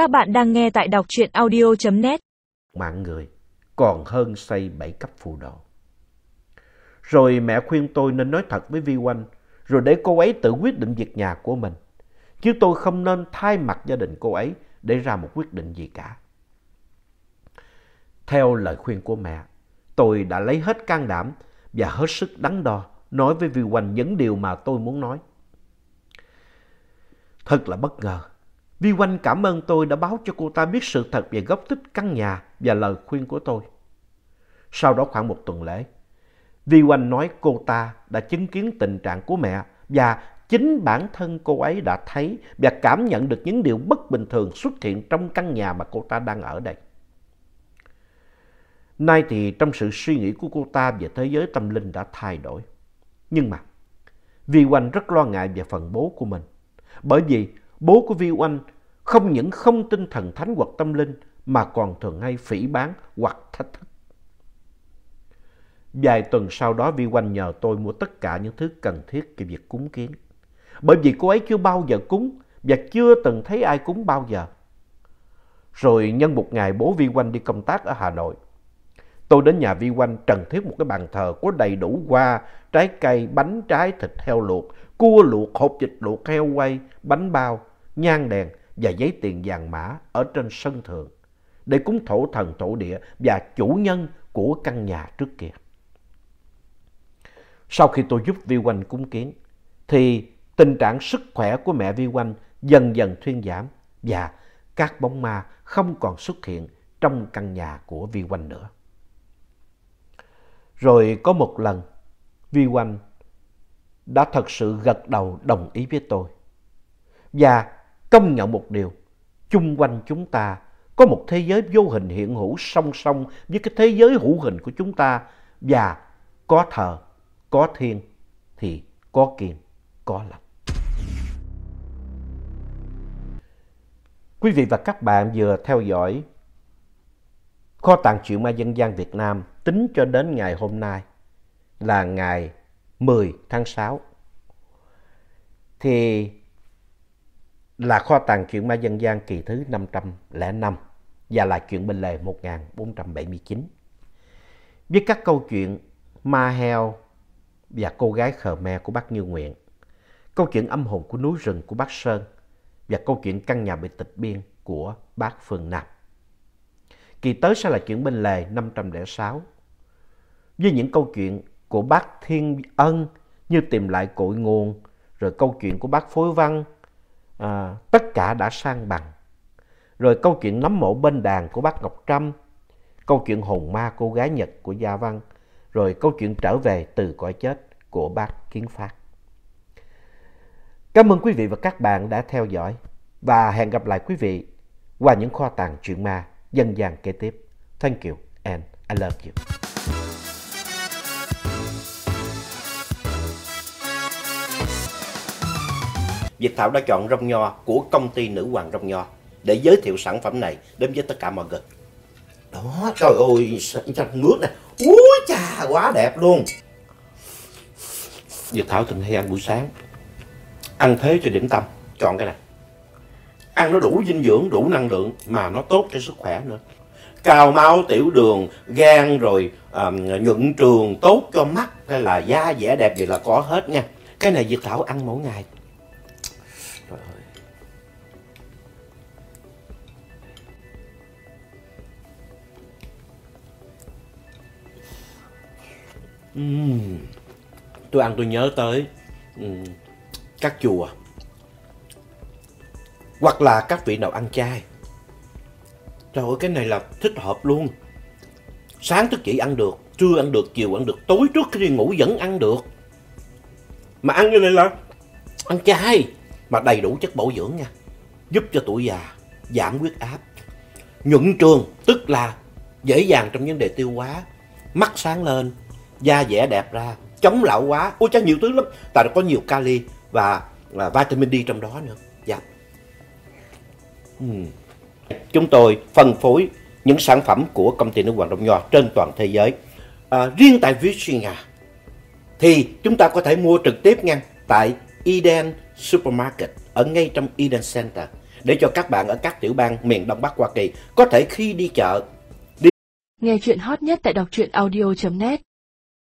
Các bạn đang nghe tại đọc truyện audio.net. Mạng người còn hơn xây bảy cấp phù đồ. Rồi mẹ khuyên tôi nên nói thật với Vi Oanh, rồi để cô ấy tự quyết định việc nhà của mình. Chứ tôi không nên thay mặt gia đình cô ấy để ra một quyết định gì cả. Theo lời khuyên của mẹ, tôi đã lấy hết can đảm và hết sức đắn đo nói với Vi Oanh những điều mà tôi muốn nói. Thật là bất ngờ. Vi Oanh cảm ơn tôi đã báo cho cô ta biết sự thật về gốc tích căn nhà và lời khuyên của tôi. Sau đó khoảng một tuần lễ, Vi Oanh nói cô ta đã chứng kiến tình trạng của mẹ và chính bản thân cô ấy đã thấy và cảm nhận được những điều bất bình thường xuất hiện trong căn nhà mà cô ta đang ở đây. Nay thì trong sự suy nghĩ của cô ta về thế giới tâm linh đã thay đổi. Nhưng mà, Vi Oanh rất lo ngại về phần bố của mình. Bởi vì bố của Vi Oanh không những không tin thần thánh hoặc tâm linh mà còn thường hay phỉ bán hoặc thách thức. Vài tuần sau đó Vi Oanh nhờ tôi mua tất cả những thứ cần thiết cho việc cúng kiến. Bởi vì cô ấy chưa bao giờ cúng và chưa từng thấy ai cúng bao giờ. Rồi nhân một ngày bố Vi Oanh đi công tác ở Hà Nội. Tôi đến nhà Vi Oanh trần thiết một cái bàn thờ có đầy đủ hoa, trái cây, bánh trái, thịt heo luộc, cua luộc, hộp thịt luộc, heo quay, bánh bao, nhang đèn và giấy tiền vàng mã ở trên sân thượng để cúng thổ thần thổ địa và chủ nhân của căn nhà trước kia. Sau khi tôi giúp Vi Oanh cúng kiến, thì tình trạng sức khỏe của mẹ Vi Oanh dần dần thuyên giảm và các bóng ma không còn xuất hiện trong căn nhà của Vi Oanh nữa. Rồi có một lần, Vi Oanh đã thật sự gật đầu đồng ý với tôi. Và công nhận một điều, chung quanh chúng ta có một thế giới vô hình hiện hữu song song với cái thế giới hữu hình của chúng ta và có thờ, có thiên thì có kiền, có lành. Quý vị và các bạn vừa theo dõi Kho tàng truyện ma dân gian Việt Nam tính cho đến ngày hôm nay là ngày 10 tháng 6. Thì là kho tàng truyện ma dân gian kỳ thứ 505 và là chuyện bên lề 1479. Với các câu chuyện ma heo và cô gái khờ me của bác Như Nguyện, câu chuyện âm hồn của núi rừng của bác Sơn và câu chuyện căn nhà bị tịch biên của bác Phương Nam. Kỳ tới sẽ là chuyện bên lề 506 với những câu chuyện của bác Thiên Ân như tìm lại cội nguồn, rồi câu chuyện của bác Phối Văn, à, tất cả đã sang bằng. Rồi câu chuyện nắm mộ bên đàn của bác Ngọc Trâm, câu chuyện hồn ma cô gái Nhật của Gia Văn, rồi câu chuyện trở về từ cõi chết của bác Kiến Phát. Cảm ơn quý vị và các bạn đã theo dõi và hẹn gặp lại quý vị qua những kho tàng truyện ma dân gian kế tiếp. Thank you and I love you. Việt Thảo đã chọn rong nho của công ty Nữ Hoàng Rong Nho để giới thiệu sản phẩm này đến với tất cả mọi người. Đó, trời ơi, sao nước này. Úi chà, quá đẹp luôn. Việt Thảo từng hay ăn buổi sáng. Ăn thế cho điểm tâm, chọn cái này. Ăn nó đủ dinh dưỡng, đủ năng lượng mà nó tốt cho sức khỏe nữa. Cào máu, tiểu đường, gan rồi um, nhuận trường, tốt cho mắt hay là da dẻ đẹp gì là có hết nha. Cái này Việt Thảo ăn mỗi ngày Uhm. Tôi ăn tôi nhớ tới uhm, các chùa hoặc là các vị nào ăn chay. Trời ơi cái này là thích hợp luôn. Sáng thức dậy ăn được, trưa ăn được, chiều ăn được, tối trước khi đi ngủ vẫn ăn được. Mà ăn như này là ăn chay mà đầy đủ chất bổ dưỡng nha. Giúp cho tuổi già giảm huyết áp. Nhuận trường tức là dễ dàng trong vấn đề tiêu hóa, mắt sáng lên, da dẻ đẹp ra, chống lão hóa. Ôi chắc nhiều thứ lắm, tại nó có nhiều kali và, và vitamin D trong đó nữa. Dạ. Uhm. Chúng tôi phân phối những sản phẩm của công ty nước Hoàng Đông Nho trên toàn thế giới. À, riêng tại Virginia thì chúng ta có thể mua trực tiếp ngay tại Eden Supermarket ở ngay trong Eden Center. để cho các bạn ở các tiểu bang miền Đông Bắc Hoa Kỳ có thể khi đi chợ đi Nghe chuyện hot nhất tại đọc truyện audio.net